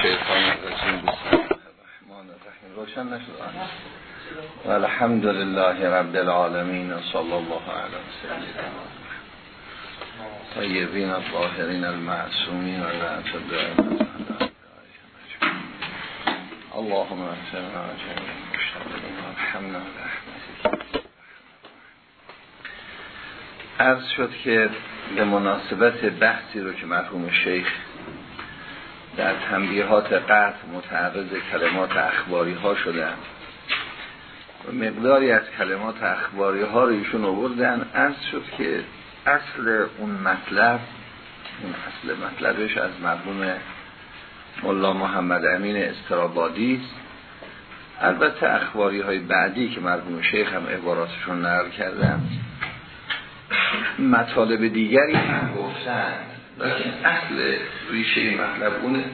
الشیطان الرجیم. بسم الله الرحمن الرحیم. روشن نشد. و الحمد لله رب العالمین صلی الله علیه سیدنا طیبین الظاهرین المعصومین و لعنت الدائم اللهم اغفرنا جميعا المشتغلين وارحمنا عرض شد که به مناسبت بحثی رو که مرحوم شیخ در تنبیهات قطع متعرض کلمات اخباری ها شدن و مقداری از کلمات اخباری ها رو ایشون آوردن. از شد که اصل اون مطلب اون اصل مطلبش از مرحوم ملا محمد امین استرابادی است. البته اخباری های بعدی که مرحوم شیخ هم عباراتشون نقل کردن مطالب دیگری هم گفتن. لیکن اصل ریشه مطلب اونه.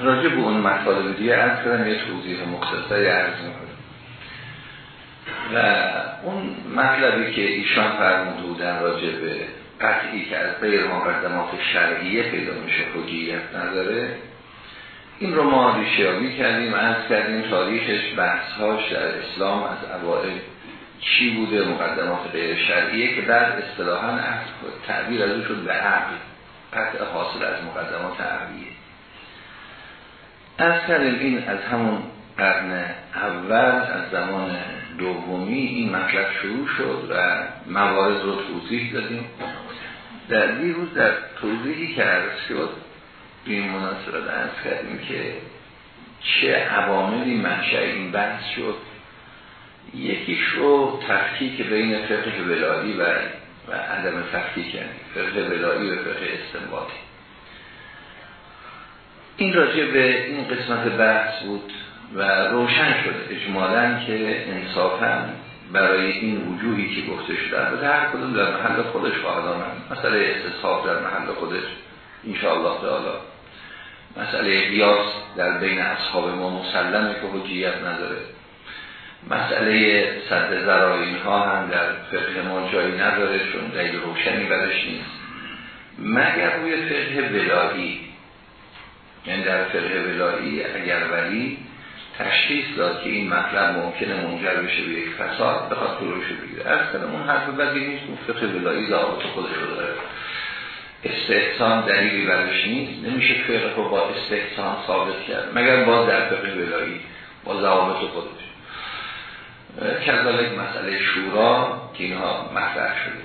راجع به اون مطالب دیگه از کردم یه توضیح مختصری عرض می‌کنم. و اون مطلبی که ایشان فرمود بودن راجع به قطعی که از غیر مقدمات شرعیه پیدا میشه حجیت نداره این رو ما ریشیابی کردیم از کردیم تاریخش بحثهاش در اسلام از اوائل چی بوده مقدمات غیر شرعیه که در اصطلاحا تعبیر از او شد به عقل. قطع حاصل از مقدمات عقلیه. از کردیم این از همون قرن اول از زمان دومی این مطلب شروع شد و موارد رو توضیح دادیم. در دیروز در توضیحی که عرض شد این مناسبت از کردیم که چه عواملی منشأ این بحث شد. یکیش رو تفکیک بین فقه ولایی و و عدم تفکیک یعنی فقه ولایی و فقه استنباطی. این راجع به این قسمت بحث بود و روشن شد اجمالا که انصافا برای این وجوهی که گفته شده در هر کدوم در محل خودش خواهد آمد. مسئله استصحاب در محل خودش انشاءالله تعالی. مسئله قیاس در بین اصحاب ما مسلمه که حجیت نداره. مسئله صد زرائین ها هم در فقه ما جایی نداره چون دلیل روشنی برش نیست. مگر روی فقه ولایی. یعنی در فقه ولایی اگر ولی تشخیص داد که این مطلب ممکنه منجر بشه به یک فساد بخواد طولوش بگیره. از کنم اون حرف بدی نیست اون فقه ولایی ضابط خودش رو داره. استحسان دلیلی برش نیست. نمیشه فقه رو با استحسان ثابت کرد. مگر باز در فقه ولایی با ضوابط خودش. کذالک مسئله شورا که اینها مطرح شده.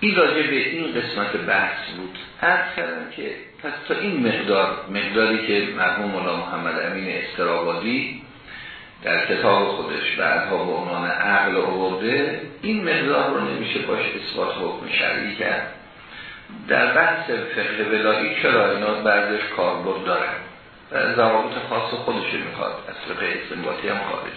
این راجع به این قسمت بحث بود. عرض کردم که پس تا این مقدار مقداری که مرحوم مولا محمد امین استرابادی در کتاب خودش بعدها به عنوان عقل آورده این مقدار رو نمیشه باش اثبات حکم شرعی کرد. در بحث فقه ولایی چرا اینا بعضش کاربرد دارن؟ و ضوابط خاص خودش می‌خواد از فقه استنباطی هم خارج.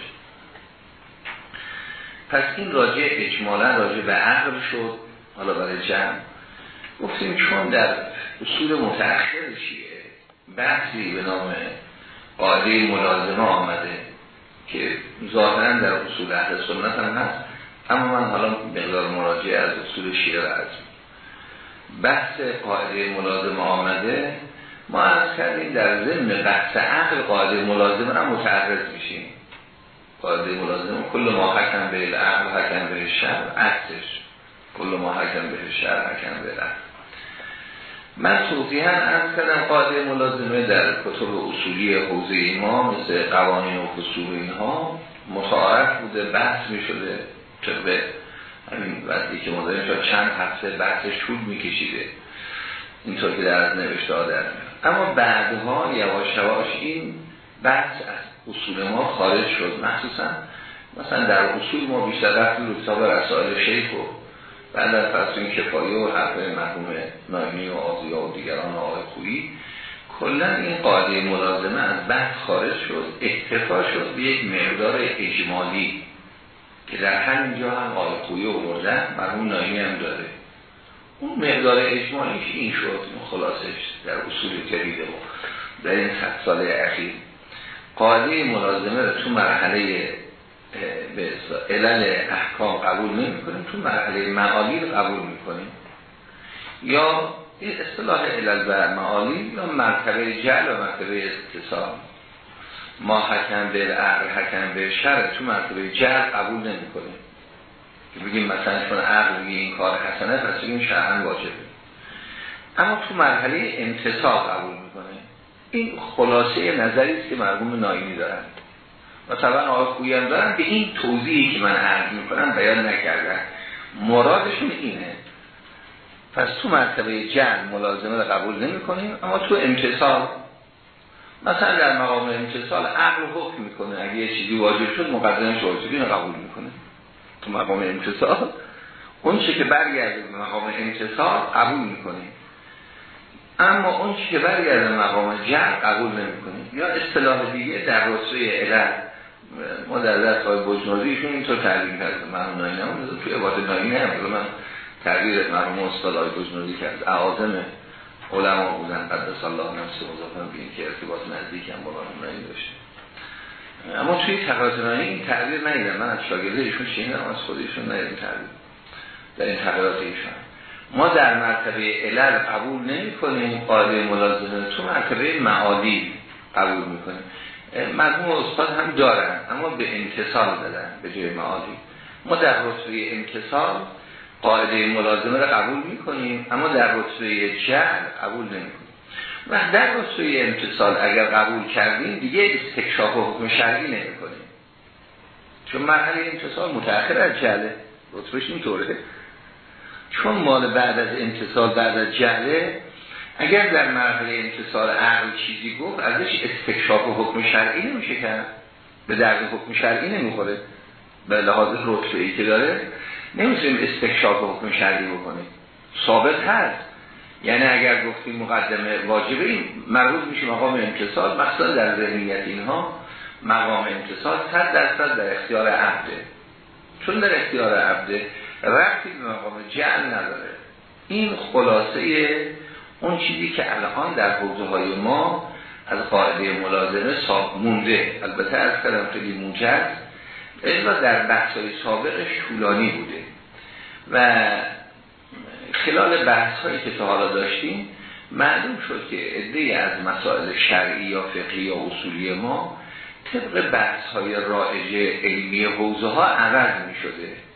پس این راجع اجمالا راجع به عقل شد حالا برای جمع. گفتیم چون در اصول متأخر شیعه بحثی به نام قاعده ملازمه آمده که ظاهرا در اصول اهل سنت هم هست اما من حالا مقدار مراجعه از اصول شیعه از بحث قاعده ملازمه آمده ما از کردیم در ضمن بحث عقل قاعده ملازمه را متعرض میشیم. قاعده ملازمه. کل ما حکم به العقل حکم به شر عکسش. کل ما حکم به شر حکم به العقل. من توضیحا از کردم قاعده ملازمه در کتب اصولی حوزه ما مثل قوانین و فصول اینها متعارف بوده بحث می شده طبق همین وقتی که مداریم شد چند هفته بحثش طول می کشیده اینطور که در از نوشته ها در اما بعدها یواش یواش این بحث از اصول ما خارج شد. مخصوصا مثلا در اصول ما بیشتر رفتیم رو کتاب رسائل شیخ و بعد از فصل این و حرف مرحوم نایمی و آزیا و دیگران و آقای خویی کلا این قاعده ملازمه از بحث خارج شد اکتفا شد به یک مقدار اجمالی که در همینجا هم آقای خویی آوردن مرحوم نایمی هم داره اون مقدار اجمالیش این شد خلاصش در اصول جدیده و در این ساله اخیر. قاعده ملازمه رو تو مرحله به علل احکام قبول نمی کنیم تو مرحله معالی رو قبول می یا این اصطلاح علل و معالی یا مرتبه جل و مرتبه اتصال ما حکم به عقل حکم به شر تو مرتبه جل قبول نمی کنیم که بگیم مثلا چون عقل این کار حسنه پس بگیم شرعن واجبه. اما تو مرحله انتصال قبول این خلاصه نظری است که مرحوم ناینی دارن. و طبعا آقای خویی دارن به این توضیحی که من عرض می‌کنم بیان نکردن. مرادشون اینه. پس تو مرتبه جن ملازمه رو قبول نمی کنیم اما تو امتصال مثلا در مقام امتصال عقل حکم می‌کنه. اگه یه چیزی واجب شد مقدمش واجبی رو قبول می‌کنه. تو مقام امتصال اون چی که برگرده به مقام امتصال قبول می‌کنیم اما اون چی که برگرده مقام جن قبول نمی‌کنیم یا اصطلاح دیگه در رسوی علل ما در دست های بجنوزیشون اینطور تعلیم کرده. من نایی نمون توی عباد نایی نمون من تغییر مرحوم آقای بجنوزی کرد. اعاظم علما بودن قدس الله نفس مضافن بین که ارتباط نزدیک هم با نایی داشته اما توی تقریرات نایی این تغییر نیدم من از شاگرده ایشون شنیدم از خودشون نیدم تغییر. در این تغییرات ایشون ما در مرتبه علل قبول نمی کنیم قاعده ملازمه. تو مرتبه معادی قبول می‌کنیم. مرحوم استاد هم دارن اما به انتصال دادن به جای معادی. ما در رتبه انتصال قاعده ملازمه رو قبول می‌کنیم اما در رتبه جهل قبول نمی‌کنیم. و در رتبه امتصال اگر قبول کردیم دیگه استکشاف و حکم شرعی نمی‌کنیم. چون مرحله امتصال متأخر از جهله. رتبهش اینطوره. چون مال بعد از امتصال بعد از جهله اگر در مرحله امتصال عقل چیزی گفت ازش استکشاف حکم شرعی نمیشه کرد. به درد حکم شرعی نمی‌خوره. به لحاظ رتبه ای که داره نمی‌تونیم استکشاف حکم شرعی بکنیم. ثابت هست. یعنی اگر گفتیم مقدمه واجبه این مربوط میشه مقام امتصال مثلا در ذهنیت اینها مقام امتصال صد درصد در اختیار عبده. چون در اختیار عبده رفتی به مقام جعل نداره. این خلاصه اون چیزی که الان در حوزه های ما از قاعده ملازمه صاحب مونده. البته از کلم خیلی موجد الا در بحث های سابقش طولانی بوده. و خلال بحث هایی که تا حالا داشتیم معلوم شد که عده از مسائل شرعی یا فقهی یا اصولی ما طبق بحث های رائج علمی حوزه ها عوض می شده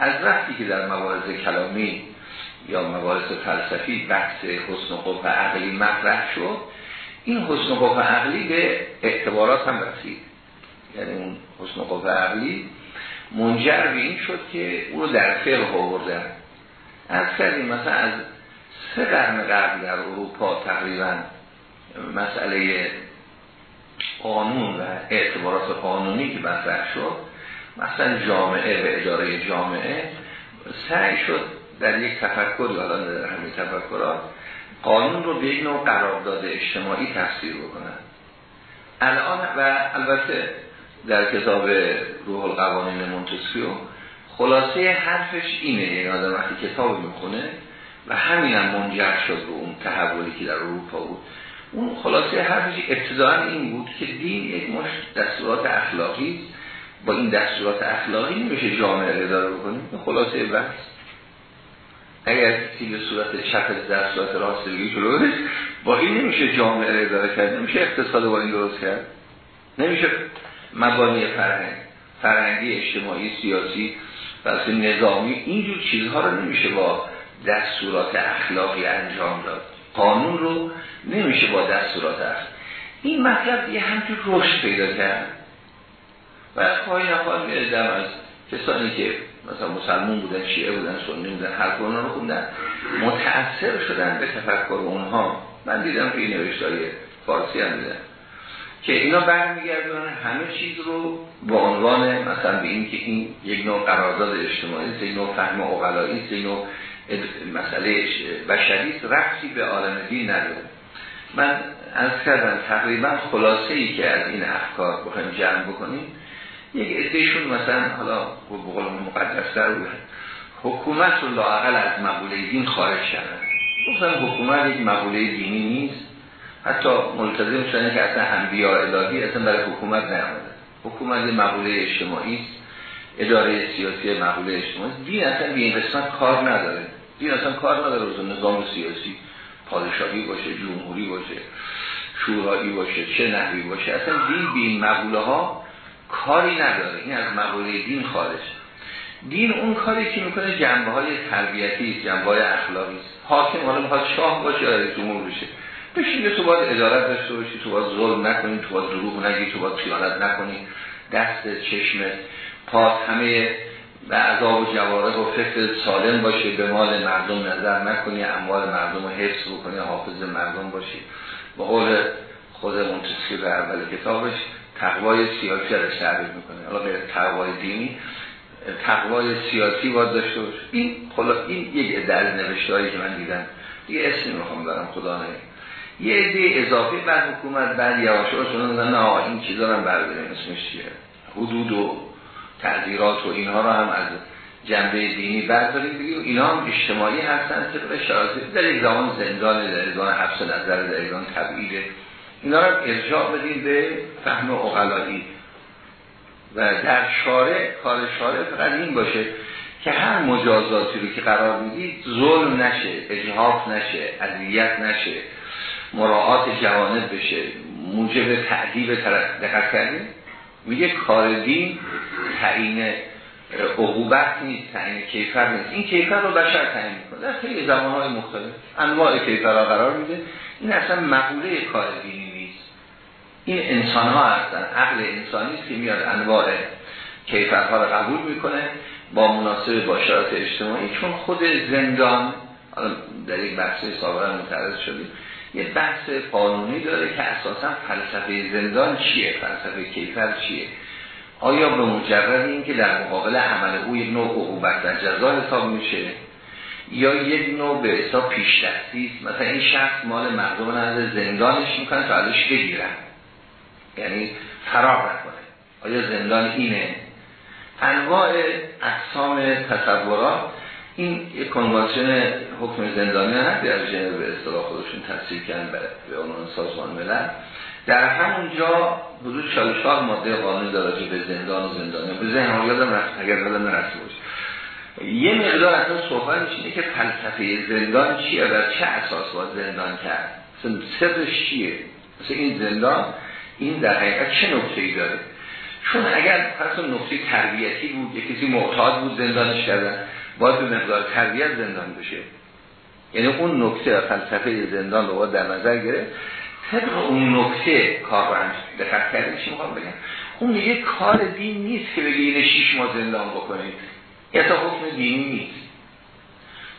از وقتی که در مبارز کلامی یا مبارز فلسفی بحث حسن و عقلی مطرح شد این حسن و عقلی به اعتبارات هم رسید. یعنی اون حسن و عقلی منجر به این شد که او رو در فقه آوردن. از کردیم مثلا از سه قرن قبل در اروپا تقریبا مسئله قانون و اعتبارات قانونی که مطرح شد مثلا جامعه و اداره جامعه سعی شد در یک تفکر حالا در همین تفکرات قانون رو به یک نوع قرارداد اجتماعی تفسیر بکنن. الان و البته در کتاب روح القوانین مونتسکیو خلاصه حرفش اینه یعنی آدم وقتی کتاب می‌خونه و همین هم منجر شد به اون تحولی که در اروپا بود اون خلاصه حرفش ابتداعا این بود که دین یک مش دستورات اخلاقی با این دستورات اخلاقی نمیشه جامعه اداره بکنیم؟ خلاصه بحث. اگر به صورت چپ دستورات راست بگی جلوش با این نمیشه جامعه اداره کرد نمیشه اقتصاد با این درست کرد. نمیشه مبانی فرهنگ فرهنگی اجتماعی سیاسی بس نظامی اینجور چیزها رو نمیشه با دستورات اخلاقی انجام داد. قانون رو نمیشه با دستورات اخلاقی. این مطلب یه همچون رشد پیدا کرد. و از پای نفال میردم از کسانی که مثلا مسلمون بودن شیعه بودن سنی بودن هر رو خوندن متأثر شدن به تفکر اونها. من دیدم که این نوشتای فارسی هم دیدم. که اینا برمیگردن همه چیز رو با عنوان مثلا به این که این یک نوع قرارداد اجتماعی است یک نوع فهم اقلایی است یک نوع مسئله بشری رفتی به عالم دین نداره. من از کردم تقریبا خلاصه ای که از این افکار بخوایم جمع بکنیم یک ادهشون مثلا حالا به قول مقدس در حکومت رو لاقل از مقوله دین خارج شدن گفتن حکومت یک مقوله دینی نیست. حتی ملتزم شدن که اصلا انبیاء الهی اصلا برای حکومت نیامده. حکومت مقوله اجتماعی اداره سیاسی مقوله اجتماعی دین اصلا به این قسمت کار نداره. دین اصلا کار نداره روز نظام سیاسی. پادشاهی باشه جمهوری باشه شورایی باشه چه نحوی باشه. اصلا دین بی این مقوله ها کاری نداره. این از مقوله دین خارج. دین اون کاری که می‌کنه جنبه های تربیتی جنبه های اخلاقی است. حاکم حالا می‌خواد شاه باشه یا جمهور بشه. بشین تو باید ادارت داشته باشی تو باید ظلم نکنی تو باید دروغ نگی تو باید خیانت نکنی. دست چشم پاس همه و عذاب و جوارق و فکر سالم باشه به مال مردم نظر نکنی اموال مردم رو حفظ بکنی حافظ مردم باشی. با قول خود منتصفی به اول کتابش تقوای سیاسی رو تعریف می‌کنه. حالا به تقوای دینی تقوای سیاسی باید داشته باشه. این خلا این یک عدل نوشته که من دیدم. دیگه اسمی می‌خوام دارم خدا نه یه عده اضافه بر حکومت بعد یواش یواش نه این چیزا رو برداریم اسمش چیه؟ حدود و تعذیرات و اینها رو هم از جنبه دینی برداریم. بگیم اینا هم اجتماعی هستن طبق شرایط در یک زمان زندان در زمان حبس نظر در زمان تبعیده اینا رو ارجاع بدیم به فهم اقلایی و در شارع کار شارع فقط این باشه که هر مجازاتی رو که قرار می‌دید ظلم نشه اجهاف نشه اذیت نشه مراعات جوانب بشه. موجب تعدیب طرف. دقت کردیم میگه کار دین تعیین عقوبت نیست تعیین کیفر نیست. این کیفر رو بشر تعیین می‌کنه. در خیلی زمانهای مختلف انواع کیفر را قرار میده. این اصلا مقوله کار دینی این انسان ها هستن. عقل انسانی که میاد انواع کیفرها رو قبول می‌کنه با مناسب با شرایط اجتماعی. چون خود زندان در یک بحث سابقا متعرض شدیم یه بحث قانونی داره که اساسا فلسفه زندان چیه؟ فلسفه کیفر چیه؟ آیا به مجرد این که در مقابل عمل او یک نوع عقوبت در جزا حساب میشه یا یک نوع به حساب پیش دستی مثلا این شخص مال مردم نظر زندانش می‌کنه تا ازش بگیرن. یعنی فرار نکنه. آیا زندان اینه؟ انواع اقسام تصورات این یک کنوانسیون حکم زندانی هست در ژنو به اصطلاح خودشون تصدیق کردن به عنوان سازمان ملل. در همونجا حدود 44 ماده قانون داره به زندان و زندانی به ذهن یادم رفت اگر یادم باشه. یه مقدار اصلا صحبت اینه که فلسفه زندان چیه و چه اساس باید زندان کرد. سرش چیه؟ مثل این زندان این در حقیقت چه نکته ای داره؟ چون اگر پس نکته تربیتی بود یه کسی معتاد بود زندانش کردن باید به مقدار تربیت زندان بشه. یعنی اون نکته فلسفه زندان رو در نظر گرفت. طبق اون نکته کار رو هم دقت کردیم چی می‌خوام بگم؟ اون یه کار دین نیست که بگه این شیش ماه زندان بکنید تا حکم دینی نیست.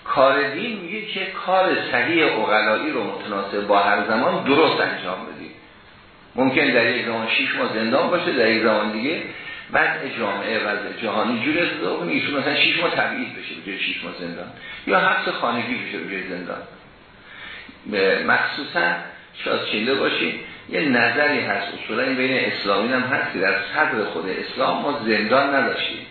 کار دین میگه که کار صحیح اقلایی رو متناسب با هر زمان درست انجام بدید ممکن در یک زمان شیش ماه زندان باشه در یک زمان دیگه بعد جامعه و جهانی جور استفاده کنه ایشون مثلا 6 ماه تبعید بشه به جای 6 ماه زندان. یا حبس خانگی بشه به جای زندان. مخصوصا شاید چنده باشیم یه نظری هست اصولا این بین اسلامی هم هست در صدر خود اسلام ما زندان نداشتیم.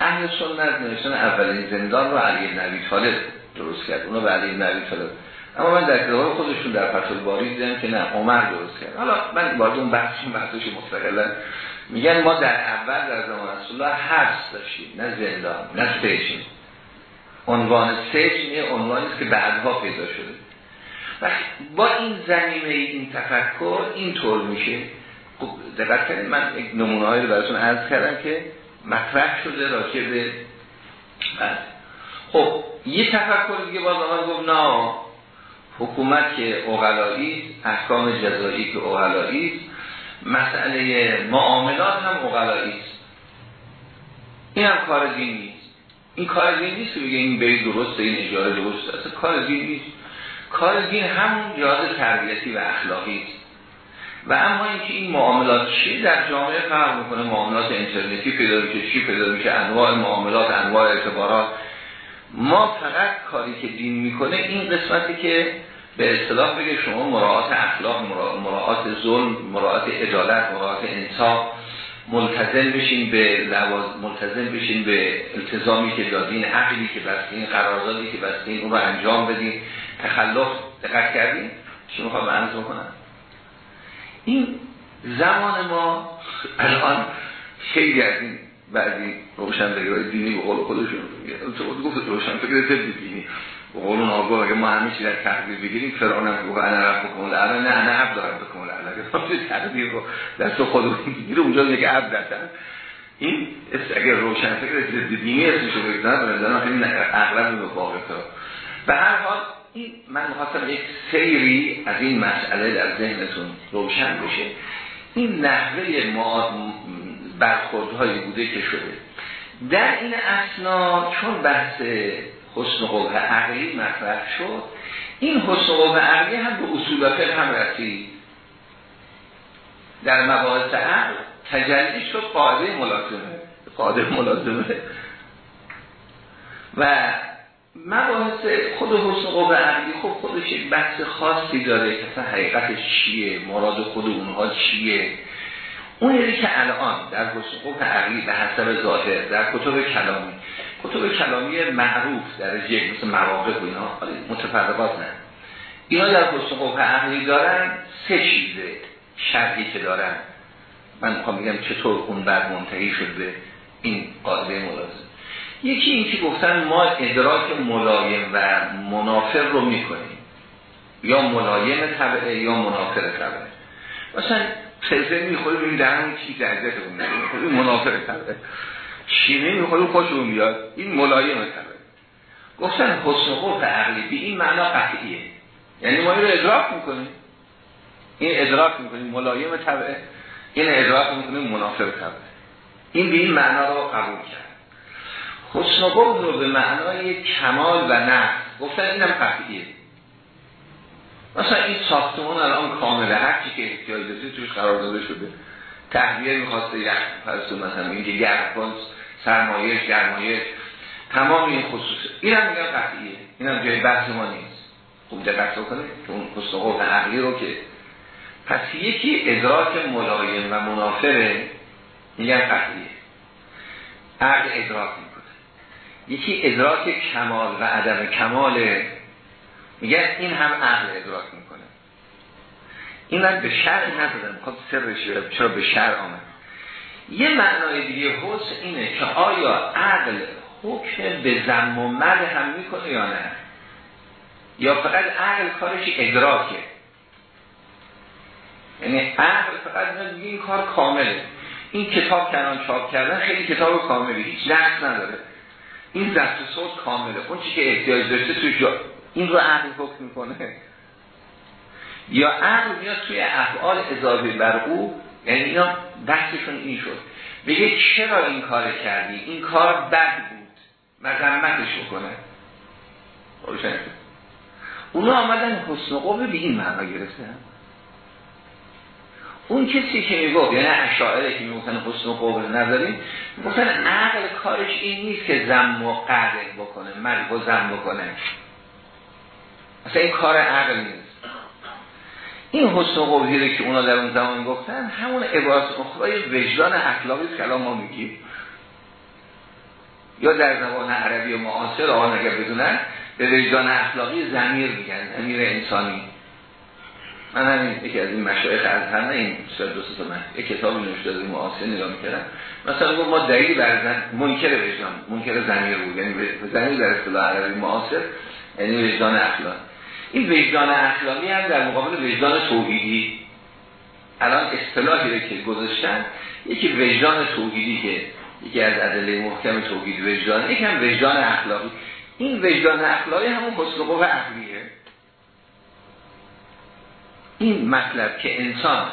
اهل سنت نوشتن اولین زندان رو علی نبی طالب درست کرد. اونو علی نبی طالب اما من در کتاب خودشون در فتح باری دیدم که نه عمر درست کرد. حالا من وارد اون بحثشون بحثش مستقلا میگن ما در اول در زمان رسول الله حبس داشتیم نه زندان نه سجن. عنوان سجن یه عنوانی که بعدها پیدا شده. و با این زمینه این تفکر اینطور میشه. خب دقت کنید من نمونه هایی رو براتون عرض کردم که مطرح شده راجع به خب یه تفکر دیگه باز آمد گفت نه. حکومت که اغلایی احکام جزایی که اغلایی مسئله معاملات هم اقلایی است. این هم کار دین نیست. این کار دین نیست که بگه این بری درسته این اجاره درسته. اصلا کار دین نیست. کار دین همون جهاد تربیتی و اخلاقی است. و اما اینکه این معاملات چی در جامعه فرق می‌کنه؟ معاملات اینترنتی پیدا میشه چی پیدا میشه انواع معاملات انواع اعتبارات. ما فقط کاری که دین می‌کنه این قسمتی که به اصطلاح بگه شما مراعات اخلاق مراعات ظلم مراعات عدالت مراعات انصاف ملتزم بشین به لواز ملتزم بشین به التزامی که دادین عقلی که بستین قراردادی که بستین اون رو انجام بدین. تخلف دقت کردین؟ چی می‌خوام عرض بکنم؟ این زمان ما الان خیلی از این بعدی روشن های دینی به قول خودشون گفت روشن فکر دینی. به قول اون آگاه اگه ما همه چیز در تقدیر بگیریم فرعون هم گفت انا رب بکن نه نه نه عبد دارم بکن اگه تقدیر رو دست خودمون بگیره اونجا میگه عبد دستن این اگر روشن فکر دینی اسمشو بگذارن به نظرم خیلی اغلب به واقع به هر حال این من می‌خواستم یک سیری از این مسئله در ذهنتون روشن بشه. این نحوه برخوردهایی بوده که شده. در این اسنا چون بحث حسن قوه عقلی مطرح شد این حسن قوه عقلی هم به اصول فقه هم رسید. در مباحث عقل تجلی شد قاعده ملازمه قاعده ملازمه. و مباحث خود حسن قوه عقلی خب خودش یک بحث خاصی داره که حقیقتش چیه مراد خود اونها چیه؟ اون که الان در حسن قوه عقلی به حسب ظاهر در کتب کلامی کتب کلامی معروف در یک مثل مراقب و اینا متفرقات نه. اینا در حسن قوه عقلی دارن سه چیزه شرحی که دارن. من می‌خوام بگم چطور اون بعد منتهی شد به این قاعده ملازم یکی این که گفتن ما ادراک ملایم و منافر رو می‌کنیم. یا ملایم طبعه یا منافر طبعه. مثلا فلفل می‌خوره ببین در همون چیز عزت اون این طبعه. شیمه می‌خوره خوش اون بیاد این ملایم طبعه. گفتن حسن خوف عقلی بی این معنا قطعیه. یعنی ما این رو ادراک می‌کنیم. این ادراک می‌کنیم ملایم طبعه. این ادراک می‌کنیم منافر طبعه. این به این معنا رو قبول کرد. حسن رو به معنای کمال و نه گفتن اینم قطعیه. مثلا این ساختمان الان کامله هر چی که احتیاج توش قرار داده شده. تهویه می‌خواسته یخ فرض مثلا اینکه یخ سرمایش گرمایش تمام این خصوص. این هم میگن قطعیه. این هم جای بحث ما نیست. خوب دقت کنید که اون حسن عقلی رو که پس یکی ادراک ملایم و منافره میگن قطعیه. عقل ادراک یکی ادراک کمال و عدم کمال میگه این هم عقل ادراک می‌کنه. این وقت به شرع ندادم خب سرش چرا به شرع آمد؟ یه معنای دیگه حس اینه که آیا عقل حکم به زم و مد هم می‌کنه یا نه؟ یا فقط عقل کارش ادراکه؟ یعنی عقل فقط این کار کامله. این کتاب کنان چاپ کردن خیلی کتاب کاملی هیچ نقص نداره. این ضبط صوت کامله. اون چی که احتیاج داشته جا این رو عقل حکم می‌کنه. یا عقل میاد توی افعال اضافه بر او یعنی اینا بحثشون این شد. بگه چرا این کار کردی؟ این کار بد بود. مذمتش بکنه. اونا آمدن حسن قوه به این معنا گرفتن. اون کسی که می‌گفت یعنی اشاعره که می‌گفتن حسن قبل نداریم می‌گفتن عقل کارش این نیست که زم و قدر بکنه مرگ و زم بکنه. اصلا این کار عقل نیست. این حسن و قبلی که اونا در اون زمان گفتن همون عبارت اخرای وجدان اخلاقی کلام ما میگیم. یا در زبان عربی و معاصر آن اگر بدونن به وجدان اخلاقی زمیر میگن زمیر انسانی. من همین یکی از این مشایخ از همه این شاید دو تا من یک کتاب نوشته از معاصر نگاه می‌کردم. مثلا ما دلیلی بر زن منکر وجدان منکر زمیر بود. یعنی زمیر در اصطلاح عربی معاصر یعنی وجدان اخلاق. این وجدان اخلاقی هم در مقابل وجدان توحیدی. الان اصطلاحی که گذاشتن یکی وجدان توحیدی که یکی از ادله محکم توحید وجدان یکی هم وجدان اخلاقی. این وجدان اخلاقی همون حسن قوه عقلیه. این مطلب که انسان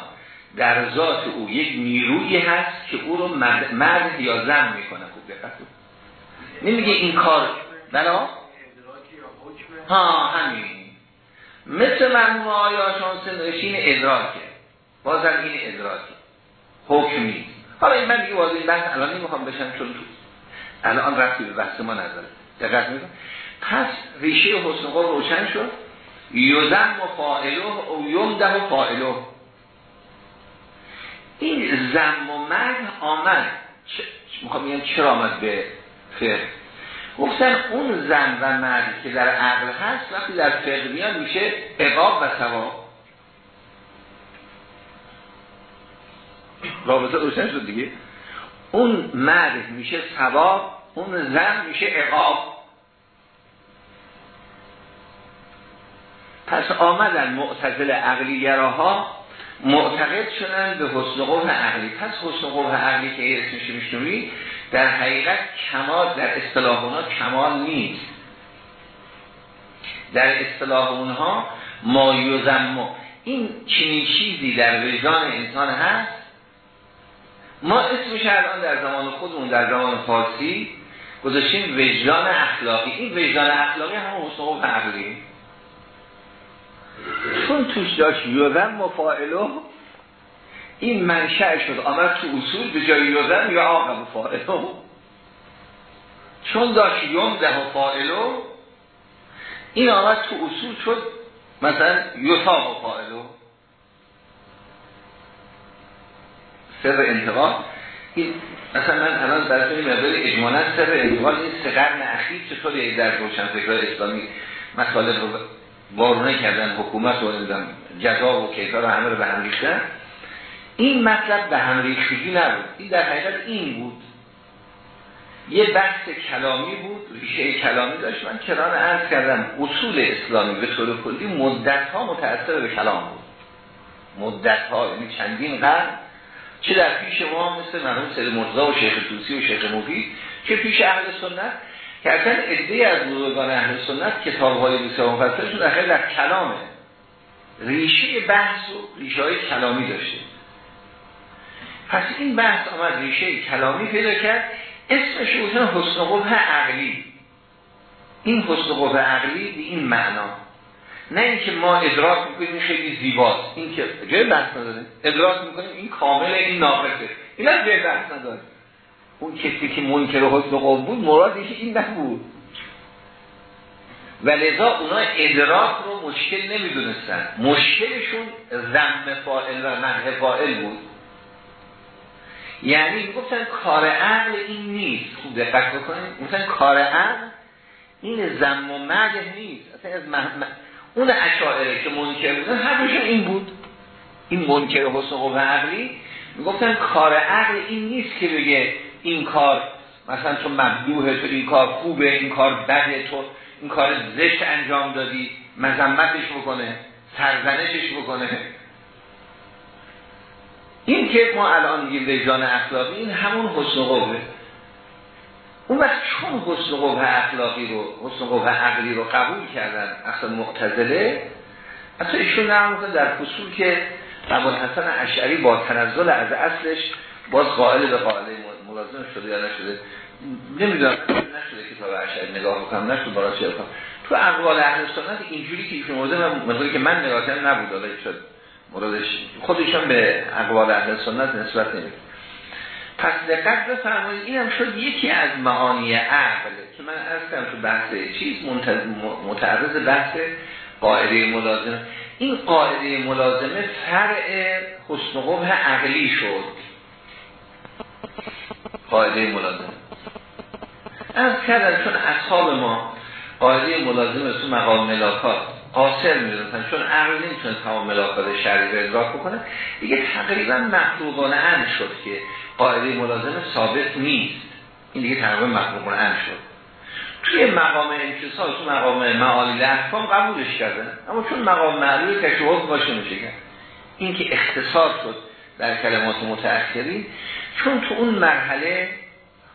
در ذات او یک نیرویی هست که او رو مرد یا زن می‌کنه. خوب دقت نمیگه این کار بلا؟ ها همین. مثل مرموم آیا شانس نشین ادراکه. بازم این ادراکه. حکمی حالا این من دیگه واضح بحث الان نمی‌خوام بشم چون تو الان رفتی به بحث ما نداره دقت می‌کنم پس ریشه حسن قول روشن شد. یوزم و فائله و یمده و این زم و مرد آمد. می‌خوام بگم چرا آمد به فقه گفتن اون زن و مرد که در عقل هست وقتی در فقه میاد میشه اقاب و ثواب. رابطه روشن شد دیگه. اون مرد میشه ثواب اون زن میشه عقاب. پس آمدن معتزل عقلیگراها معتقد شدن به حسن قوه عقلی. پس حسن قوه عقلی که اسمش میشنوی در حقیقت کمال در اصطلاح اونها کمال نیست. در اصطلاح اونها ما یوزم این چنین چیزی در وجدان انسان هست؟ ما اسمش الان در زمان خودمون در زمان فارسی گذاشتیم وجدان اخلاقی. این وجدان اخلاقی همون حسن عقلی. چون توش داشت یوزن مفاعلو این منشأ شد. آمد تو اصول به جای یوزن یا آقا مفاعلو چون داشت یوم ده فاعلو این آمد تو اصول شد مثلا یوتا مفاعلو سر انتقال. این مثلا من الان برای مقدار اجمالا سر انتقال این سه قرن اخیر چطور در روشن فکر اسلامی مسائل رو وارونه کردن حکومت و جزا و کیفر و همه رو به هم ریختن. این مطلب به هم ریختگی نبود. این در حقیقت این بود. یه بحث کلامی بود ریشه کلامی داشت. من کران عرض کردم اصول اسلامی به طور کلی مدت ها متأثر به کلام بود. مدت ها یعنی چندین قرن چه در پیش ما مثل مرحوم سید مرزا و شیخ توسی و شیخ مفید چه پیش اهل سنت که اصلا ادهی از بزرگان اهل سنت کتاب های بسیار مفصلشون در در کلامه ریشه بحث و ریشه های کلامی داشته. پس این بحث آمد ریشه کلامی پیدا کرد. اسمش بودن حسن قبه عقلی. این حسن قبه عقلی به این معنا. نه اینکه ما ادراک می‌کنیم خیلی زیباست. این که جای بحث نداره ادراک می‌کنیم این کامله این ناقصه. این هم جای بحث نداره اون کسی که منکر حسن قوم بود مرادش این نبود. و لذا اونا ادراک رو مشکل نمی‌دونستن. مشکلشون زم فائل و منه فائل بود. یعنی گفتن کار عقل این نیست. خوب دقت بکنید. گفتن کار عقل این زم و مده نیست. اصلا از اون اشاعره که منکر بودن همشون این بود. این منکر حسن قوه عقلی. می‌گفتن کار عقل این نیست که بگه این کار مثلا تو مبدوه تو این کار خوبه این کار بده تو این کار زشت انجام دادی مذمتش بکنه سرزنشش بکنه. که ما الان میگیم وجدان اخلاقی این همون حسن قوه. اون وقت چون حسن قوه اخلاقی رو حسن قوه عقلی رو قبول کردن اصلا معتزله اصلا ایشون نرم در فصول که قبول حسن اشعری با تنزل از اصلش باز قائل به قائله ملازم شده یا نشده. نمی‌دونم نشده کتاب اشعری نگاه بکنم نشده برای چه تو اقوال اهل سنت اینجوری که ایشون موضوع که من نگاه کردم نبود شد موردش. خودشان به اقوال اهل سنت نسبت نمید پس دقت بفرمایید اینم شد یکی از معانی عقل. که من از کردم تو بحث چیز متعرض بحث قاعده ملازمه این قاعده ملازمه فرع حسن قبه عقلی شد. قاعده ملازمه از کردن چون اصحاب ما قاعده ملازمه تو مقام ملاکات. قاصر می‌دونستن چون عقل نمی‌تونه تمام ملاکات شرعی رو ادراک بکنه. دیگه تقریبا مخلوقانه ان شد که قاعده ملازمه ثابت نیست. این دیگه تقریبا مخلوقانه ان شد. توی مقام انتصال تو مقام معالی احکام قبولش کردن. اما چون مقام معلوی کشوهات باشه میشه کرد این که اختصار شد در کلمات متأخرین چون تو اون مرحله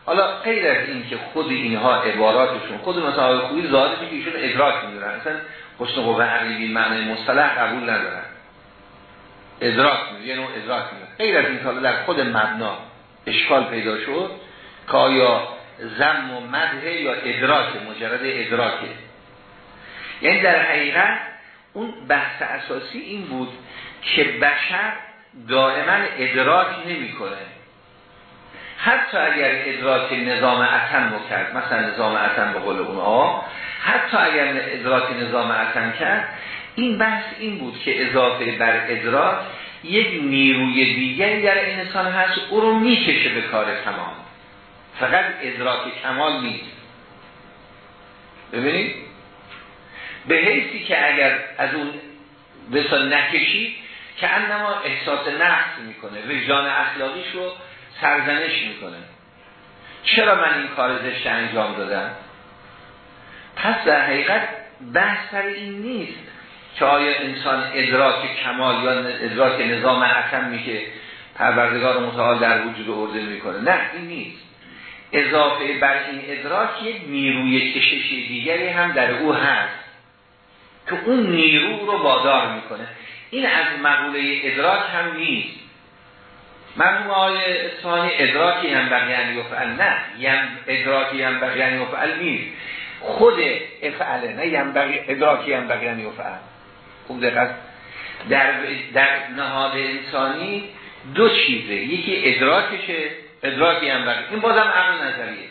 حالا غیر از این که خود اینها عباراتشون خود مثلا خوبی ظاهرش که ایشون ادراک می‌دونن. اصلا حسن قوه عقلی معنی مصطلح قبول ندارن. ادراک می‌دونن یه نوع ادراک می‌دونن غیر از این در خود مبنا اشکال پیدا شد که آیا زم و مده یا ادراک مجرد ادراکه یعنی در حقیقت اون بحث اساسی این بود که بشر دائما ادراک نمی‌کنه. حتی اگر ادراک نظام عتم رو کرد مثلا نظام عتم به قول اونها حتی اگر ادراک نظام عتم کرد این بحث این بود که اضافه بر ادراک یک نیروی دیگری در انسان هست او رو می‌کشه به کار تمام. فقط ادراک کمال نیست. ببینید؟ به حیثی که اگر از اون بسا نکشید که انما احساس نقص می‌کنه وجدان اخلاقیش رو سرزنش می‌کنه. چرا من این کار زشت انجام دادم؟ پس در حقیقت بحث سر این نیست که آیا انسان ادراک کمال یا ادراک نظام حکم که پروردگار متعال در وجود ارده می‌کنه. نه این نیست. اضافه بر این ادراک یک نیروی کشش دیگری هم در او هست که اون نیرو رو بادار می‌کنه. این از مقوله ادراک هم نیست. مرحوم آقای ثانی ادراکی هم بقیان یفعل نه یم ادراکی هم بقیان یفعل نیست. خود افعله نه یم بقی ادراکی هم بقیان یفعل خوب دقت. در, در نهاد انسانی دو چیزه. یکی ادراکشه ادراکی هم بقیان این بازم عقل نظریه.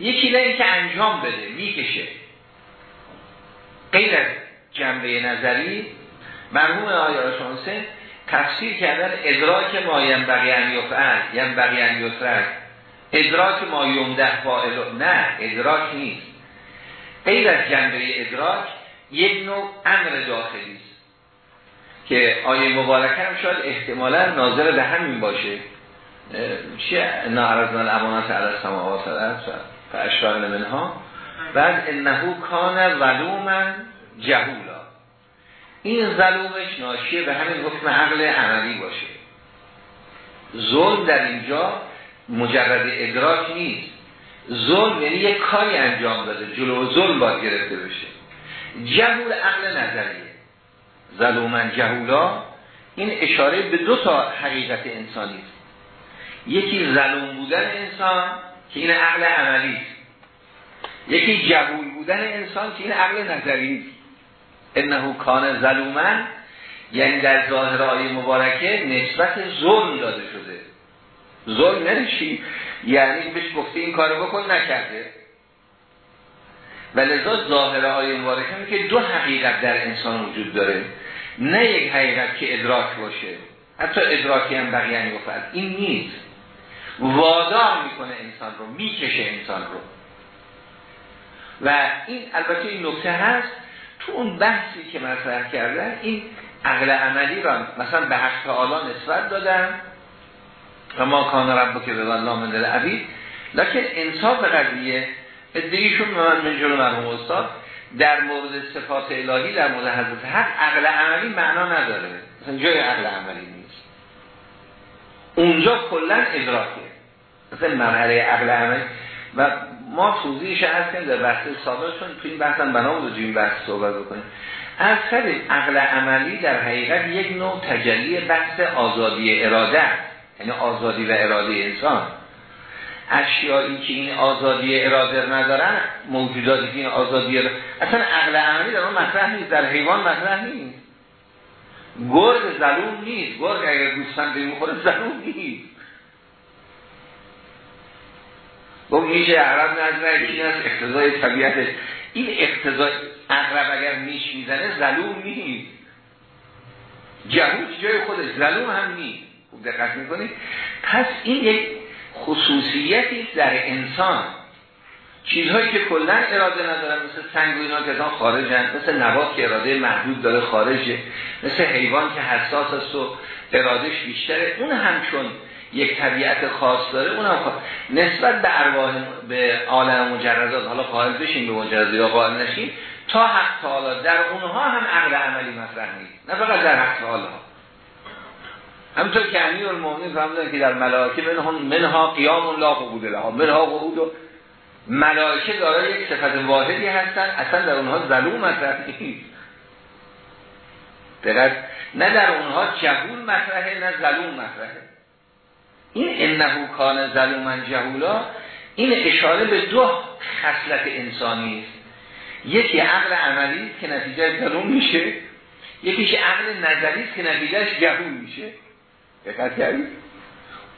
یکی نه اینکه انجام بده می‌کشه. غیر جنبه نظری مرحوم آیه شانسه تفسیر کردن ادراک ما ینبغی یفعل ینبغی ان ادراک ما یمده فاعل نه ادراک نیست. غیر از جنبه ادراک یک نوع امر داخلی است که آیه مبارکه هم شاید احتمالا ناظر به همین باشه. چیه؟ نعرضنا الامانات علی السماوات والارض فاشفقن منها. بعد انه کان ولوما جهولا. این ظلومش ناشیه به همین حکم عقل عملی باشه. ظلم در اینجا مجرد ادراک نیست. ظلم یعنی یک کاری انجام داده جلو ظلم باید گرفته بشه. جهول عقل نظریه. ظلومن جهولا این اشاره به دو تا حقیقت انسانی است. یکی ظلوم بودن انسان که این عقل عملی است. یکی جهول بودن انسان که این عقل نظری است. انه کان ظلومن یعنی در ظاهر آیه مبارکه نسبت ظلم داده شده. ظلم نشی یعنی بهش گفته این کارو بکن نکرده. و لذا ظاهر آیه مبارکه که دو حقیقت در انسان وجود داره. نه یک حقیقت که ادراک باشه. حتی ادراکی هم بقیه گفت این نیست. وادار می‌کنه انسان رو می‌کشه انسان رو. و این البته این نکته هست تو اون بحثی که مطرح کردن این عقل عملی را مثلا به حق تعالی نسبت دادن و ما کان رب که به والله من دل عبید لکن انصاف قضیه ادهیشون من من جلو مرحوم استاد در مورد صفات الهی در مورد حضرت حق عقل عملی معنا نداره. مثلا جای عقل عملی نیست. اونجا کلا ادراکه. مثلا مرحله عقل عملی و ما توضیحش هست کنیم در بحث سابقشون تو این بحث هم بنا بود این بحث صحبت بکنیم. از کردیم عقل عملی در حقیقت یک نوع تجلی بحث آزادی اراده یعنی آزادی و اراده انسان. اشیایی که این آزادی اراده ندارن موجوداتی که این آزادی اراده اصلا عقل عملی در اون مطرح نیست. در حیوان مطرح نیست. گرد ظلوم نیست. گرد اگر گوستن می‌خوره ظلوم نیست. گفت میشه عرب نظر این از اختزای طبیعتش. این اختزای اقرب اگر میش می‌زنه ظلوم نیست. جهود جای خودش ظلوم هم نیست. خوب دقت می‌کنید. پس این یک خصوصیتی در انسان. چیزهایی که کلا اراده ندارن مثل سنگ و اینا که ازان خارجن مثل نبات که اراده محدود داره خارجه مثل حیوان که حساس است و ارادش بیشتره. اون همچون یک طبیعت خاص داره اونم خاص. نسبت به ارواح به عالم مجردات حالا قائل بشین به مجرد یا قائل نشین تا حق تعالی در اونها هم عقل عملی مطرح نیست. نه فقط در حق تعالی. همونطور که امیر المؤمنین فهمیدن که در ملائکه منها منها قیام الله بوده لها منها قعود و ملائکه دارای یک صفت واحدی هستن اصلا در اونها ظلوم مطرح نیست. نه در اونها جهول مطرحه نه ظلوم مطرحه. این انهو کان ظلومن جهولا این اشاره به دو خصلت انسانی است. یکی عقل عملی که نتیجه ظلوم میشه یکیش عقل نظری است که نتیجهش جهول میشه. دقت کردید؟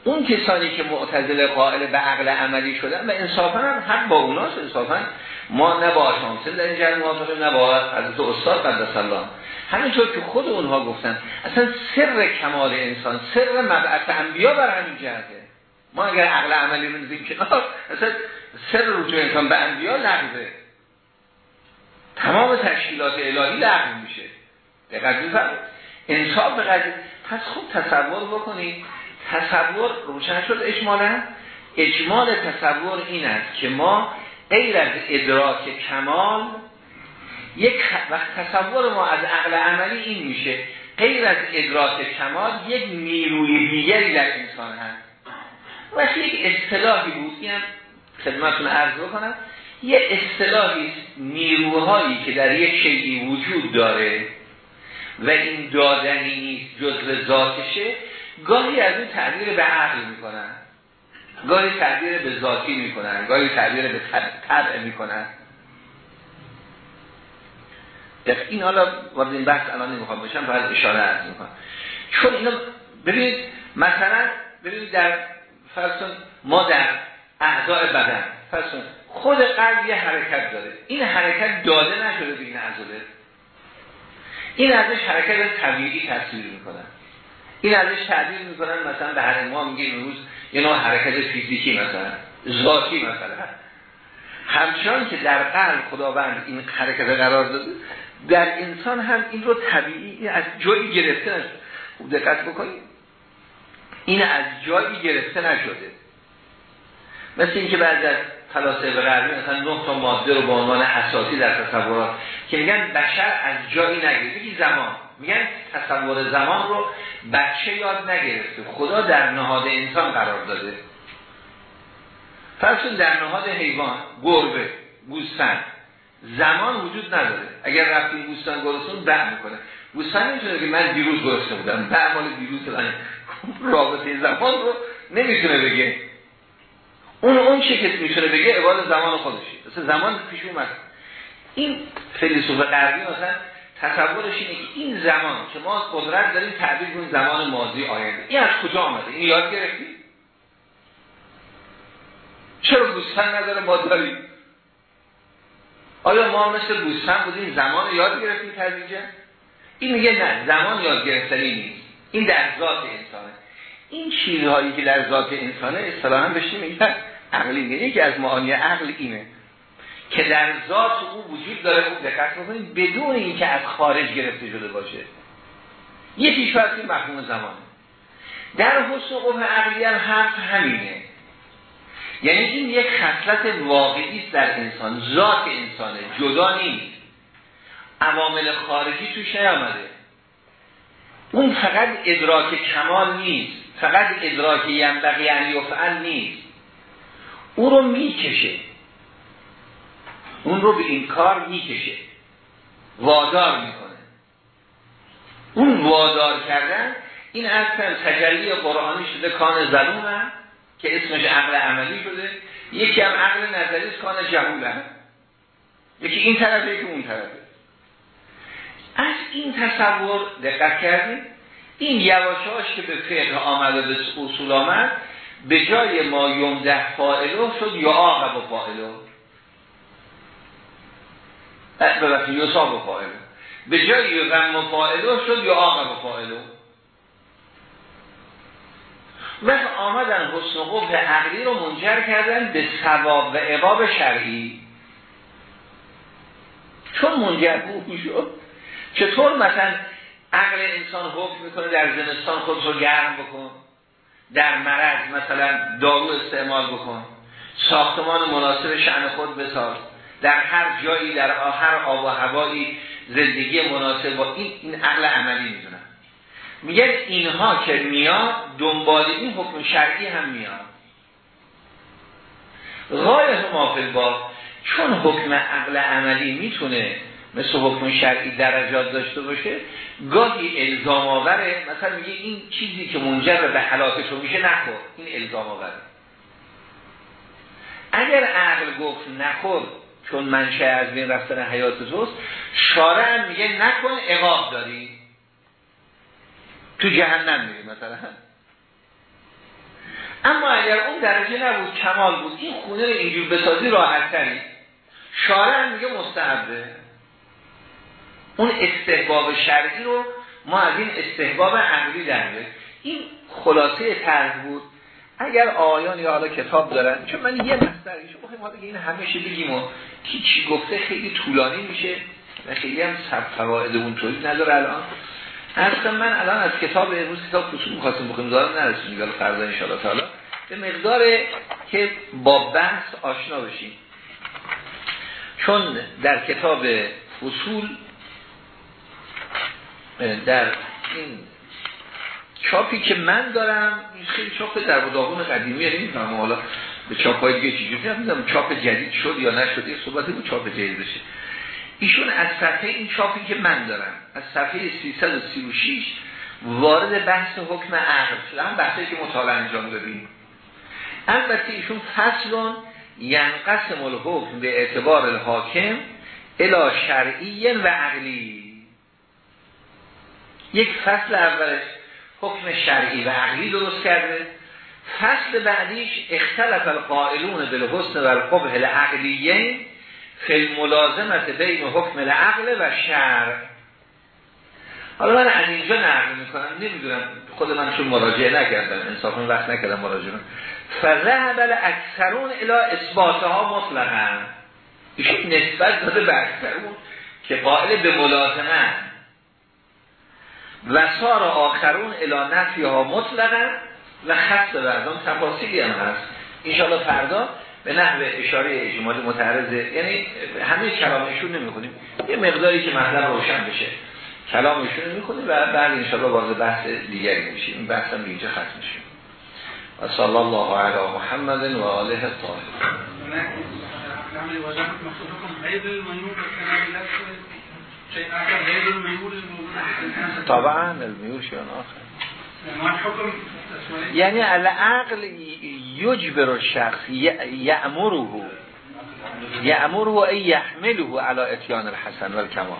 اون کسانی که معتزله قائل به عقل عملی شدن و انصافا هم حق با اوناست انصافا ما نه با آشانسل در این جرم موافقه نه با حضرت استاد قدس الله. همینطور که خود اونها گفتن. اصلا سر کمال انسان سر مبعث انبیا بر همین جهته. ما اگر عقل عملی بنزیم کنار اصلا سر رجوع انسان به انبیا لغزه تمام تشکیلات الهی لغو میشه. دقیق انصاف قضیه پس خوب تصور بکنید. تصور روشن شد اجمالا. اجمال تصور این است که ما غیر از ادراک کمال یک وقت تصور ما از عقل عملی این میشه غیر از ادراک کمال یک نیروی دیگری در انسان هست. و یک اصطلاحی بود این خدمتون عرض بکنم یه اصطلاحی نیروهایی که در یک شیعی وجود داره و این دادنی نیست جزء ذاتشه گاهی از اون تعبیر به عقل می‌کنن. گاهی تعبیر به ذاتی می‌کنن گاهی تعبیر به طبع می‌کنن. این حالا وارد این بحث الان نمی‌خوام بشم باید اشاره عرض می‌کنم. چون اینا ببینید مثلا ببینید در فرسون ما در اعضاء بدن فرسون خود قلب یه حرکت داره. این حرکت داده نشده به این عضله این ازش حرکت طبیعی تصویر می‌کنن این ازش تعبیر می‌کنن مثلا به هر ما میگه روز یه نوع حرکت فیزیکی مثلا ذاتی مثلا. همچنان که در قلب خداوند این حرکت قرار داده در انسان هم این رو طبیعی از جایی گرفته نشده. دقت بکنید. این از جایی گرفته نشده. مثل اینکه بعد از فلاسفه غربی مثلا نه تا ماده رو به عنوان اساسی در تصورات که میگن بشر از جایی نگرفته. زمان. میگن تصور زمان رو بچه یاد نگرفته. خدا در نهاد انسان قرار داده. فرسون در نهاد حیوان گربه گوستن زمان وجود نداره. اگر رفتی بوستان گرسون بر می‌کنه. بوستان می‌تونه که من دیروز گرسنه بودم. بر مال دیروز رابطه زمان رو نمی‌تونه بگه. اون اون چه که می‌تونه بگه عباد زمان خودشی مثل زمان پیش اومد این فیلسوف غربی مثلا تصورش اینه که این زمان که ما قدرت داریم تعبیر کنیم زمان ماضی آینده. این از کجا آمده؟ این یاد گرفتی چرا گوستن نداره ما داریم؟ آیا ما مثل گوستن بودیم؟ زمان یاد گرفتیم تدریجا؟ این میگه نه زمان یاد گرفتنی نیست. این در ذات انسانه. این چیزهایی که در ذات انسانه اصطلاحا بهش میگن عقلی یکی از معانی عقل اینه که در ذات او وجود داره. خوب دقت بکنید بدون اینکه از خارج گرفته شده باشه. یکیش فرضی مفهوم زمانه. در حسن قوم عقلی هم همینه. یعنی این یک خصلت واقعی است در انسان. ذات انسانه جدا نیست. عوامل خارجی توش نیامده. اون فقط ادراک کمال نیست. فقط ادراک ینبغی یعنی یفعل نیست. او رو می‌کشه. اون رو به این کار می‌کشه. وادار می‌کنه. اون وادار کردن این اصلا تجلی قرآنی شده کان ظلوم که اسمش عقل عملی شده یکی هم عقل نظری کان جهول یکی این طرفه که اون طرفه. از این تصور دقت کردید این یواشاش که به فقه آمده به اصول آمد به جای ما یمده فائلو شد یا آقب و فائلو وقتی یوساب و فائلو به جای غم و شد یا آقب و فائلو و آمدن حسن قبه عقلی رو منجر کردن به ثواب و عقاب شرعی. چون منجر بود شد چطور مثلا عقل انسان حکم می‌کنه در زمستان خود رو گرم بکن در مرض مثلا دارو استعمال بکن ساختمان مناسب شعن خود بساز در هر جایی در هر آب و هوایی زندگی مناسب با این این عقل عملی می‌دونن میگن اینها که میاد دنبال این حکم شرعی هم میاد. غایت مافل با چون حکم عقل عملی می‌تونه مثل حکم شرعی درجات داشته باشه گاهی الزام آوره. مثلا میگه این چیزی که منجر به حلاکش میشه نخور. این الزام آوره. اگر عقل گفت نخور چون منشه از بین رفتن حیات توست شارع هم میگه نکن اقاب داری. تو جهنم میری مثلا. اما اگر اون درجه نبود کمال بود این خونه رو اینجور بسازی راحت تری شارع میگه مستحبه. اون استحباب شرعی رو ما از این استحباب عملی درده. این خلاصه طرح بود. اگر آیان یا حالا کتاب دارن چون من یه مستر ایشون بخوایم حالا این همیشه بگیم و کی چی گفته خیلی طولانی میشه و خیلی هم سب فواید اون نداره الان. اصلا من الان از کتاب امروز کتاب فصول می‌خواستم بخونیم دارم نرسیم ولی فردا ان تعالی. به مقدار که با بحث آشنا بشیم. چون در کتاب فصول در این چاپی که من دارم این خیلی چاپ در داغون قدیمی نمی‌دونم حالا به چاپ های دیگه چیزی چاپ جدید شد یا نشد یه صحبتی بود چاپ جدید بشه ایشون از صفحه این چاپی که من دارم از صفحه 336 وارد بحث حکم عقل هم بحثی که مطالعه انجام دادیم. البته ایشون فصلون ینقسم الحکم به اعتبار الحاکم الا شرعی و عقلی. یک فصل اولش حکم شرعی و عقلی درست کرده. فصل بعدیش اختلف القائلون بالحسن و القبح العقلیین فی ملازمت بین حکم العقل و شرع. حالا من از اینجا نقل می‌کنم. نمی‌دونم. خود من چون مراجعه نکردم. انصافا وقت نکردم مراجعه فذهب اکثرون الى اثباتها مطلقا. ایشون نسبت داده به اکثرون که قائل به ملازمه. و سار آخرون الى نفی ها مطلقا. و خط بردان تفاصیلی هم هست. انشاءالله فردا به نحو اشاره اجمالی متعرضه. یعنی همه کلامشون نمی کنیم یه مقداری که مطلب روشن بشه. کلامشون نمی کنیم و بعد انشاءالله وارد بحث دیگری میشیم. این بحث هم اینجا ختم میشیم و صلی الله علی محمد و آله الطاهر طبعا المیور شیان آخر. یعنی العقل یجبر الشخص یعمره یعمره ای یحمله على اتیان الحسن والکمال.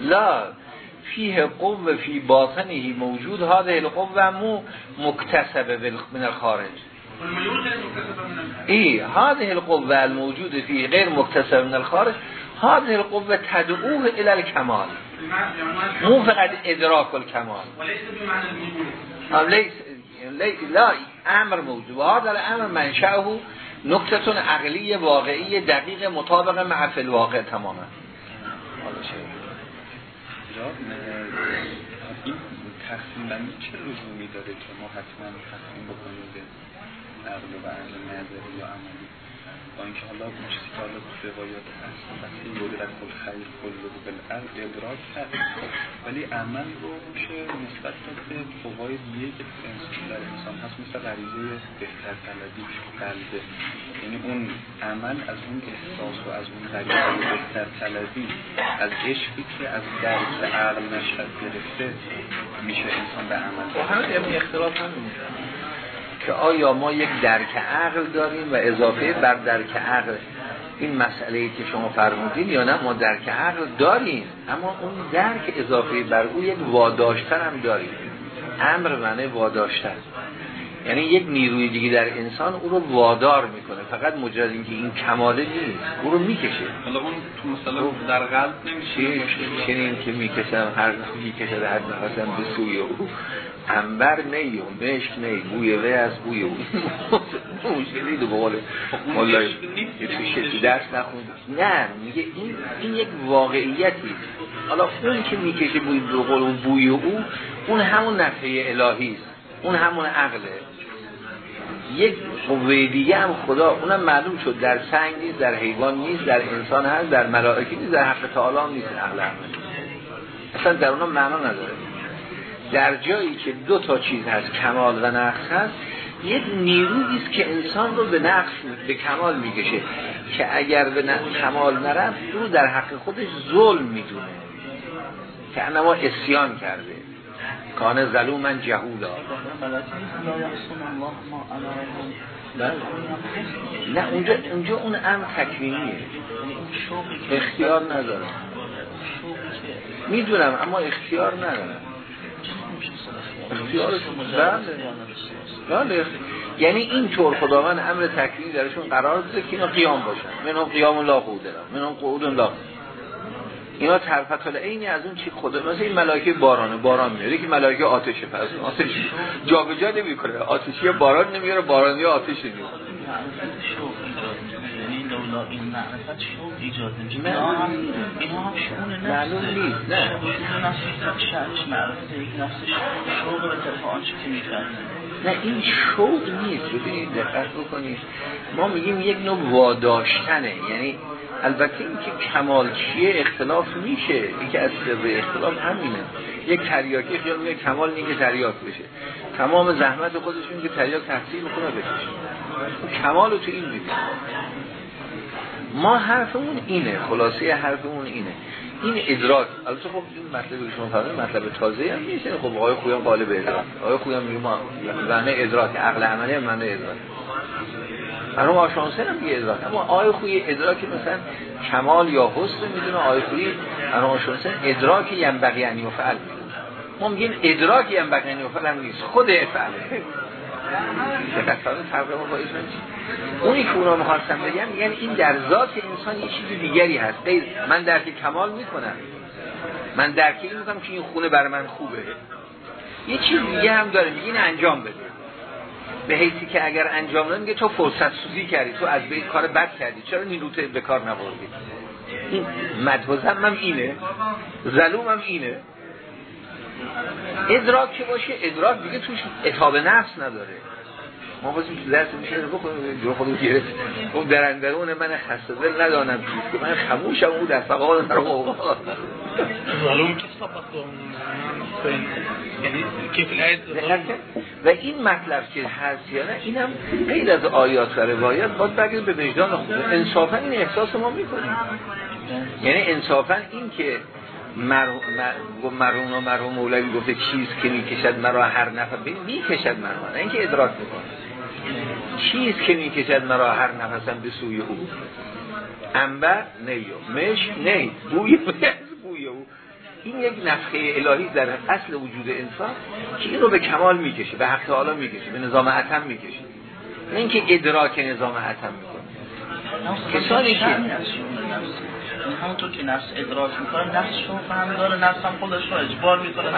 لا فیه قوه فی باطنه موجود. هذه القوه مو مکتسبه من الخارج. ای هذه القوه الموجود فيه غیر مکتسب من الخارج. هذه القوه تدعوه الى الكمال. مو فقط ادراک الکمال لیس لا امر موجود. و هذا الامر منشأه نکتتون عقلی واقعی دقیق مطابق محفل واقع تماما. این تقسیم بندی چه لزومی داره که ما حتما تقسیم بکنیم به عقل و عقل نظری یا عملی؟ با اینکه حالا چیزی که حالا روایات هست مثل یدرک الخیر کله بالعقل ادراک کرد. ولی عمل رو میشه نسبت به قوای دیگه که در انسان هست مثل غریزه بهتر طلبی قلبه. یعنی اون عمل از اون احساس و از اون غریزه بهتر طلبی از عشقی که از درک عقل نشد گرفته میشه انسان به عمل و همه اختلاف هم که آیا ما یک درک عقل داریم و اضافه بر درک عقل این مسئله که شما فرمودین یا نه ما درک عقل داریم اما اون درک اضافه بر او یک واداشتن هم داریم. امر معنی واداشتن. یعنی یک نیروی دیگه در انسان او رو وادار می‌کنه. فقط مجرد اینکه این کماله نیست. او رو می‌کشه. حالا اون تو مثلا در قلب نمیشه. چنین که می‌کشم هر می‌کشه در نفسم به سوی او. انبر نی و مشک نی بوی وی از بوی او. مشکلی دو بقول مولای تو درس نخوند. نه میگه این, این یک واقعیتی حالا اون که می‌کشه بوی دو قول بوی او اون همون نفعه الهی است. اون همون عقله. یک قوه هم خدا اونم معلوم شد در سنگ نیست در حیوان نیست در انسان هست در ملائکه نیست در حق تعالی نیست عقل اصلا در اونم معنا نداره. در جایی که دو تا چیز هست کمال و نقص هست یک نیرویی است که انسان رو به نقص به کمال می‌کشه که اگر به کمال نرفت او در حق خودش ظلم می‌دونه. که انما اسیان کرده. کان ظلومن جهولا. نه اونجا, اونجا اون امر تکوینیه اختیار ندارم. می‌دونم اما اختیار ندارم. اختیار بله. بله. یعنی این طور خداوند امر تکوینی درشون قرار داده که اینا قیام باشن. منم قیام لا قعود منم قعود لا اینا طرفت اینی از اون چی خدا مثل این ملائکه بارانه باران میاره که ملائکه آتشه پس آتش جابجا نمی‌کنه. آتشی باران نمیاره بارانی آتش نمیاره یا این معرفت شوق اینا معلوم نیست. نه شوق به نه این شوق نیست. ببینید دقت بکنید. ما میگیم یک نوع واداشتنه. یعنی البته این که کمال چیه اختلاف میشه. یکی از سر اختلاف همینه. یک تریاکی خیال میگه کمال نیگه تریاک بشه. تمام زحمت خودشون که تریاک تحصیل می‌کنه بشه. کمال رو تو این می‌بینه ما حرفمون اینه. خلاصه حرفمون اینه. این ادراک. البته خب این مطلب شما فرمودید مطلب تازه هم نیست. خب آقای خویان قالب ادراک. آقای خویان میگه ما معنی ادراک. عقل عملی معنی ادراک. مرحوم آشانسن هم یه ادراک اما آقای خوی ادراکی مثلا کمال یا حسن می‌دونه آقای خوی مرحوم آشانسن ادراک ینبغی ان یفعل. ما میگیم ادراک ینبغی ان یفعل هم نیست خود با اونی که اونا می‌خواستم بگم یعنی این در ذات انسان یه چیزی دیگری هست. غیر من درک کمال می‌کنم. من درک این می‌کنم که این خونه بر من خوبه. یه چیز دیگه هم داره میگه انجام بده. به حیثی که اگر انجام نمیگه میگه تو فرصت سوزی کردی تو از بیت کار بد کردی. چرا نیروت به کار نبردی؟ این مدوزم هم اینه ظلوم هم اینه. ادراک که باشه ادراک دیگه توش اتاب نفس نداره. ما بازیم تو درس میشه بکنیم جو خودو گرفت اون در اندرون من دل ندانم که من خموشم او در فقال در ظلوم و این مطلب که هست یا نه اینم غیر از آیات و روایات باید بگید به وجدان خود. انصافا این احساس ما می‌کنیم. یعنی انصافا این که مرحوم و مرحوم مولوی گفته چیز که می‌کشد مرا هر نفر می‌کشد مرا نه اینکه ادراک می‌کنه چیز که می‌کشد مرا هر نفسم به سوی او؟ انبر نیو مش نی. بوی بوی او. این یک نفخه الهی در اصل وجود انسان که این رو به کمال می‌کشه به حق تعالی می‌کشه به نظام عتم می‌کشه. نه اینکه ادراک نظام عتم می‌کنه. کسانی که همونطور که نفس ادراک می‌کنه نفس شما فهم داره نفس هم خودش رو اجبار می‌کنه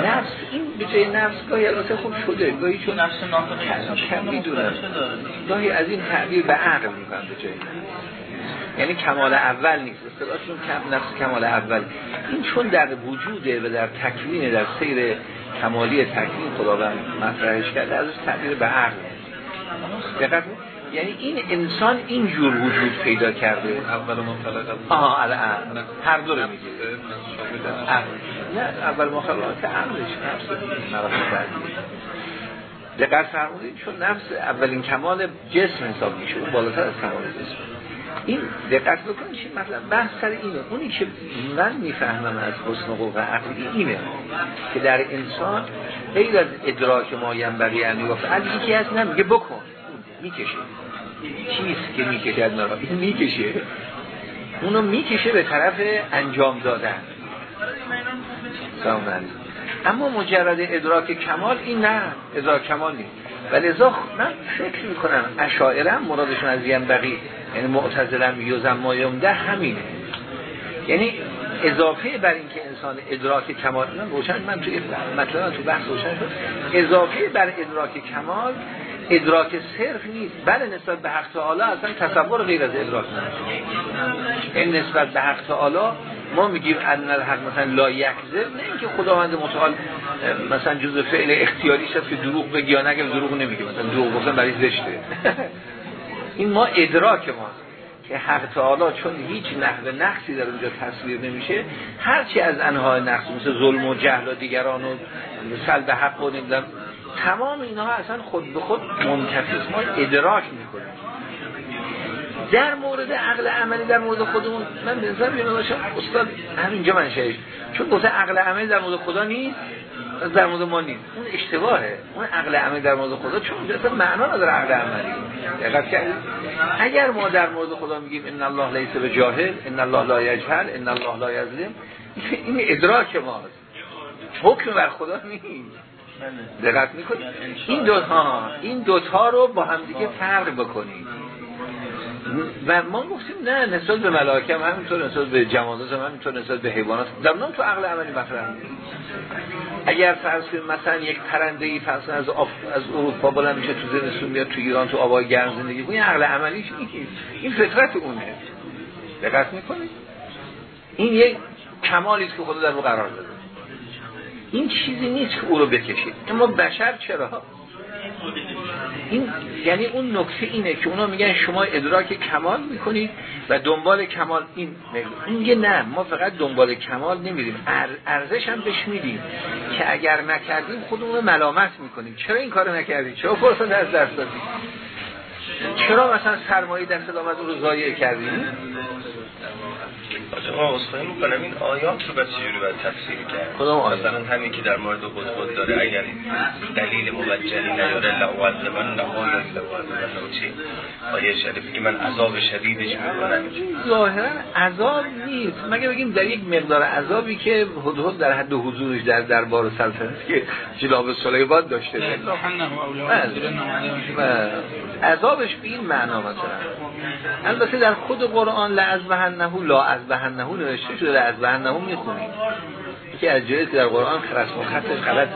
نفس این به جای نفس گاهی البته خوب شده گاهی چون نفس ناطقه کم می‌دونن گاهی از این تعبیر به عقل می‌کنن به جای نفس. یعنی کمال اول نیست. اصطلاحشون کم نفس کمال اول. این چون در وجوده و در تکوین در سیر کمالی تکوین خداوند مطرحش کرده ازش تعبیر به عقل. دقت یعنی این انسان اینجور وجود پیدا کرده. اول مخلق آها الان هر دو رو میگه. نه اول مخلقات عقلش نفس دقت فرمودید چون نفس اولین کمال جسم حساب میشه اون بالاتر از کمال جسم. این دقت بکنید چی مطلب بحث سر اینه. اونی که من می‌فهمم از حسن قوه عقلی اینه که در انسان غیر از ادراک ما ینبغی ان یفعل یکی از نمیگه بکن. می‌کشه. چیز که می‌کشد مرا این می‌کشه. اونو می‌کشه به طرف انجام دادن. سامن اما مجرد ادراک کمال این نه. ادراک کمال نیست. ولی ازا من فکر می‌کنم اشاعرم مرادشون از ینبغی یعنی معتزلم یوزم مایمده همینه. یعنی اضافه بر اینکه انسان ادراک کمال من روشن من تو مطلب تو بحث روشن شد. اضافه بر ادراک کمال ادراک صرف نیست. بله نسبت به حق تعالی اصلا تصور غیر از ادراک نیست این نسبت به حق تعالی ما میگیم ان الحق مثلا لا یکذب نه اینکه خداوند متعال مثلا جزء فعل اختیاریش هست که دروغ بگی یا نگه دروغ نمیگه. مثلا دروغ گفتن برای زشته. این ما ادراک ما که حق تعالی چون هیچ نحو نقصی در اونجا تصویر نمیشه هرچی از انها نقص مثل ظلم و جهل و دیگران و سلب حق و تمام اینها اصلا خود به خود منتفیس ما ادراک می‌کنیم. در مورد عقل عملی در مورد خودمون من به نظر میاد استاد همینجا من شهش چون گفته عقل عملی در مورد خدا نیست در مورد ما نیست. اون اشتباهه. اون عقل عملی در مورد خدا چون اصلا معنا نداره عقل عملی. دقت کردید؟ اگر ما در مورد خدا میگیم ان الله لیس به جاهل ان الله لا یجهل ان الله لا یظلم این ادراک ماست. حکم بر خدا نیست. دقت می‌کنید این دو ها این دوتا رو با هم دیگه فرق بکنید و ما گفتیم نه نسبت به ملائکه هم همینطور نسبت به جمادات هم همینطور نسبت به حیوانات. در تو عقل عملی مطرح اگر فرض کنیم مثلا یک پرنده ای فرض از آف... از اروپا بلند میشه تو زمستون میاد تو ایران تو آبای گرم زندگی کنه عقل عملیش این این فطرت اونه. دقت می‌کنید این یک کمالی است که خدا در قرار داده. این چیزی نیست که او رو بکشید. اما بشر چرا؟ این یعنی اون نکته اینه که اونا میگن شما ادراک کمال می‌کنید و دنبال کمال این این میگه نه ما فقط دنبال کمال نمیریم. ارزش هم بهش میدیم که اگر نکردیم خودمون ملامت می‌کنیم. چرا این کار نکردیم چرا فرصت از دست دادیم چرا مثلا سرمایه در اون رو ضایع کردیم آقا اصخایی می‌کنم. این آیات رو به چجوری باید تفسیر کرد؟ کدام آیات؟ مثلا همین که در مورد خود خود داره اگر دلیل موجهی نیاره نهایی لعوض من چی؟ آیه شریفی که من عذاب شدیدش می‌کنم. ظاهرا عذاب نیست. مگه بگیم در یک مقدار عذابی که حدود در حد حضورش در دربار سلطنت که جلاب سلیباد داشته؟ بله. عذابش به این معنا مثلا البته در خود قرآن لعذبهنه لا عذبهنه نوشته شده لعذبهنه می‌خونیم که از جایی که در قرآن رسم خطش غلط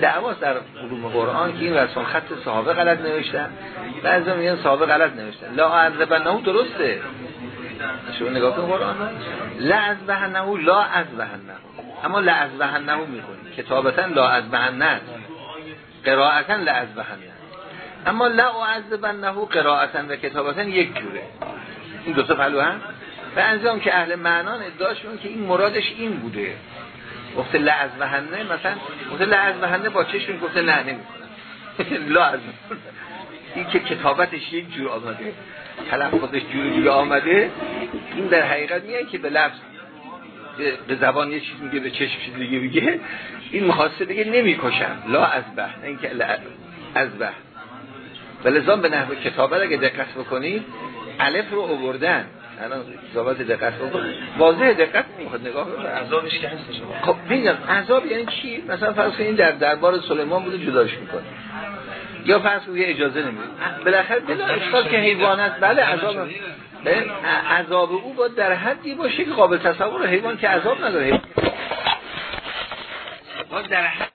دعواست در علوم قرآن که این رسم خط صحابه غلط نوشتن. بعضی میگن صحابه غلط نوشتن. لا عذبهنه درسته. شما نگاه کن قرآن. لا عذبهنه لا عذبهنه اما لا عذبهنه می‌خونیم کتابتا لا عذبهنه قراءتا لا عذبهنه اما لا اعذبنه قرائتا و کتابتا یک جوره. این دو تا پلو هم. و انزام که اهل معنان ادعاشون که این مرادش این بوده. گفته لعز وهنه مثلا گفته لعز وهنه با چشم گفته نه نمی‌کنم لعز این که کتابتش یک جور آمده. خودش جور دیگه آمده. این در حقیقت میگه که به لفظ به زبان یه چیز میگه به چشم چیز دیگه میگه. این مخاصه دیگه نمی‌کشم لا از این که از به ولذا به نحو کتابه اگه دقت بکنید الف رو آوردن الان کتابت دقت بکنید واضح دقت می‌خواد نگاه کنید عذابش که هست خب میگم عذاب یعنی چی؟ مثلا فرض کنید در دربار سلیمان بوده جداش می‌کنه. یا فرض کنید اجازه نمیده. بالاخره بلا اشکال که حیوان است بله عذاب عذاب او باید در حدی باشه که قابل تصور حیوان که عذاب نداره. حیوان در حد